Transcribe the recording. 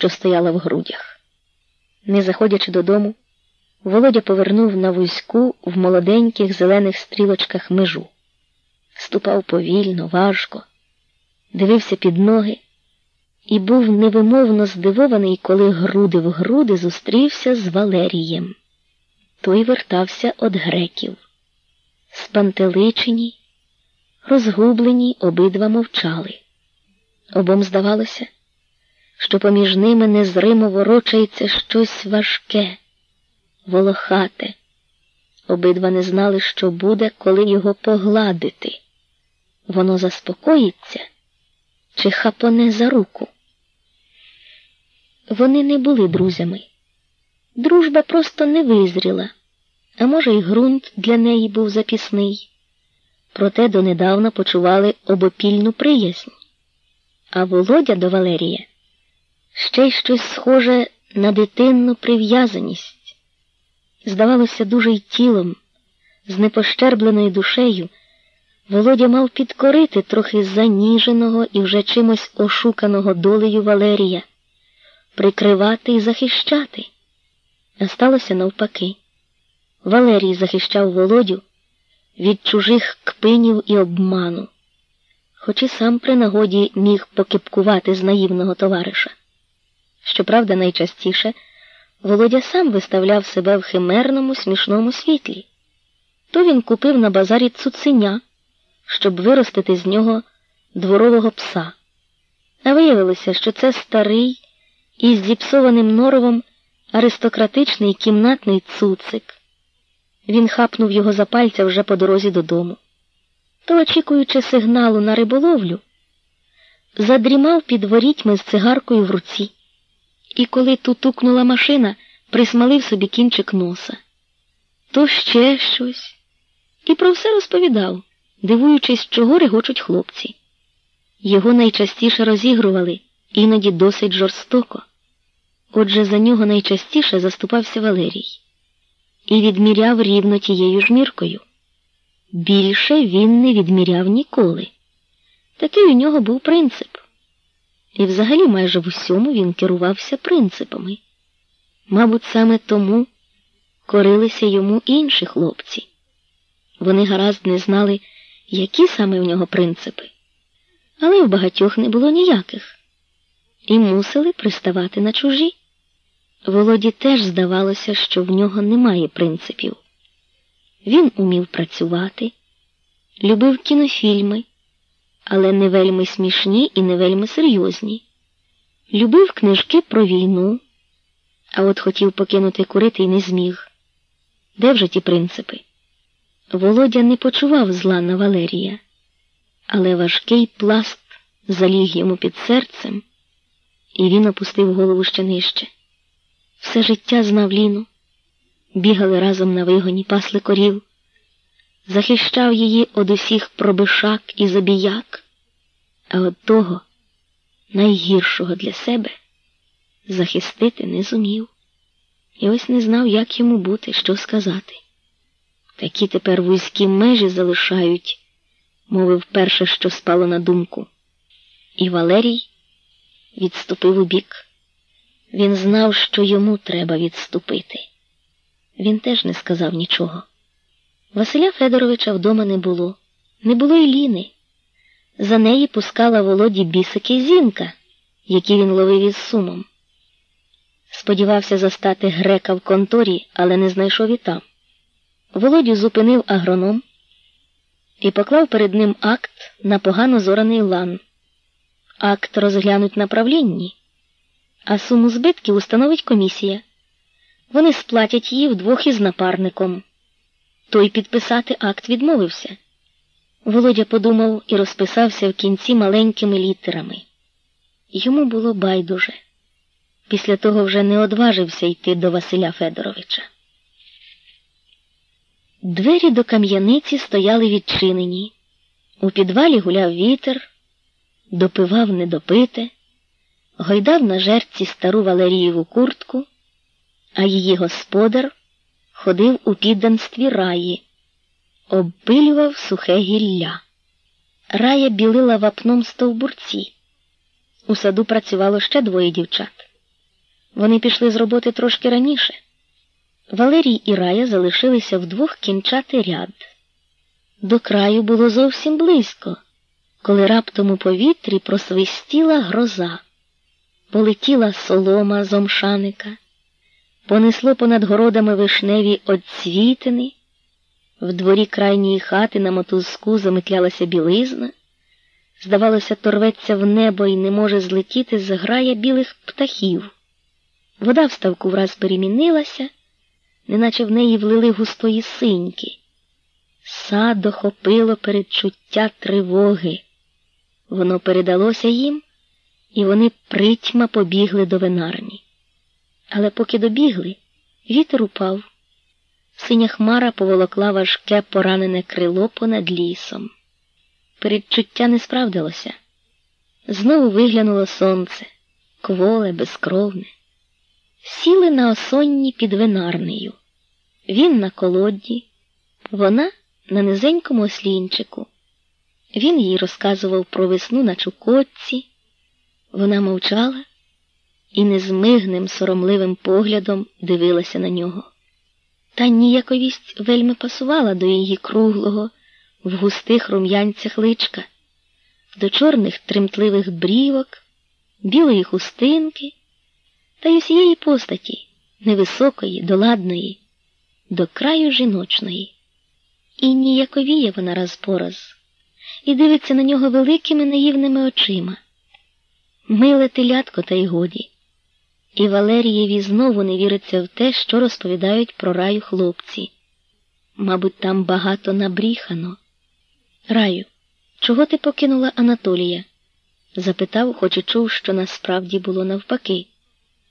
що стояла в грудях. Не заходячи додому, Володя повернув на вузьку в молоденьких зелених стрілочках межу. Ступав повільно, важко, дивився під ноги і був невимовно здивований, коли груди в груди зустрівся з Валерієм. Той вертався від греків. Спантеличені, розгублені, обидва мовчали. Обом здавалося, що поміж ними незримо ворочається щось важке, волохате. Обидва не знали, що буде, коли його погладити. Воно заспокоїться чи хапоне за руку. Вони не були друзями. Дружба просто не визріла, а може, й ґрунт для неї був запісний. Проте донедавна почували обопільну приязнь. А Володя до Валерія ще й щось схоже на дитинну прив'язаність. Здавалося, дуже й тілом, з непощербленою душею, Володя мав підкорити трохи заніженого і вже чимось ошуканого долею Валерія, прикривати і захищати. А сталося навпаки. Валерій захищав Володю від чужих кпинів і обману, хоч і сам при нагоді міг покипкувати з наївного товариша. Щоправда, найчастіше Володя сам виставляв себе в химерному смішному світлі. То він купив на базарі цуценя, щоб виростити з нього дворового пса. А виявилося, що це старий із зіпсованим норовом аристократичний кімнатний цуцик. Він хапнув його за пальця вже по дорозі додому. То, очікуючи сигналу на риболовлю, задрімав під ворітьми з цигаркою в руці і коли тутукнула машина, присмалив собі кінчик носа. То ще щось. І про все розповідав, дивуючись, чого регочуть хлопці. Його найчастіше розігрували, іноді досить жорстоко. Отже, за нього найчастіше заступався Валерій і відміряв рівно тією ж міркою. Більше він не відміряв ніколи. Такий у нього був принцип. І взагалі майже в усьому він керувався принципами. Мабуть, саме тому корилися йому інші хлопці. Вони гаразд не знали, які саме в нього принципи, але в багатьох не було ніяких і мусили приставати на чужі. Володі теж здавалося, що в нього немає принципів. Він умів працювати, любив кінофільми але не вельми смішні і не вельми серйозні. Любив книжки про війну, а от хотів покинути курити і не зміг. Де вже ті принципи? Володя не почував зла на Валерія, але важкий пласт заліг йому під серцем, і він опустив голову ще нижче. Все життя знав Ліну, бігали разом на вигоні, пасли корів захищав її од усіх пробишак і забіяк, а от того найгіршого для себе захистити не зумів. І ось не знав, як йому бути, що сказати. Такі тепер вузькі межі залишають, мовив перше, що спало на думку. І Валерій відступив у бік. Він знав, що йому треба відступити. Він теж не сказав нічого. Василя Федоровича вдома не було, не було й Ліни. За неї пускала володі бісики зінка, які він ловив із сумом. Сподівався застати грека в конторі, але не знайшов і там. Володю зупинив агроном і поклав перед ним акт на погано зораний лан. Акт розглянуть на правлінні, а суму збитків установить комісія. Вони сплатять її вдвох із напарником. Той підписати акт відмовився. Володя подумав і розписався в кінці маленькими літерами. Йому було байдуже. Після того вже не одважився йти до Василя Федоровича. Двері до кам'яниці стояли відчинені. У підвалі гуляв вітер, допивав недопите, гойдав на жерці стару Валерієву куртку, а її господар ходив у підданстві раї, обпилював сухе гілля. Рая білила вапном стовбурці. У саду працювало ще двоє дівчат. Вони пішли з роботи трошки раніше. Валерій і Рая залишилися вдвох кінчати ряд. До краю було зовсім близько, коли раптом у повітрі просвистіла гроза, полетіла солома з омшаника, понесло понад городами вишневі одцвітини, в дворі крайньої хати на мотузку замитлялася білизна, здавалося, торветься в небо і не може злетіти з грая білих птахів. Вода в ставку враз перемінилася, неначе в неї влили густої синьки. Сад охопило передчуття тривоги. Воно передалося їм, і вони притьма побігли до винарні. Але поки добігли, вітер упав. Синя хмара поволокла важке поранене крило понад лісом. Передчуття не справдилося. Знову виглянуло сонце, кволе, безкровне. Сіли на осонні під винарнею. Він на колодді, вона на низенькому ослінчику. Він їй розказував про весну на Чукотці. Вона мовчала і незмигним, соромливим поглядом дивилася на нього. Та ніяковість вельми пасувала до її круглого, в густих рум'янцях личка, до чорних тремтливих брівок, білої хустинки та й усієї постаті, невисокої, доладної, до краю жіночної. І ніяковіє вона раз по раз, і дивиться на нього великими наївними очима. Миле телятко, та й годі. І Валерієві знову не віриться в те, що розповідають про раю хлопці. Мабуть, там багато набріхано. Раю, чого ти покинула Анатолія? запитав, хоч і чув, що насправді було навпаки.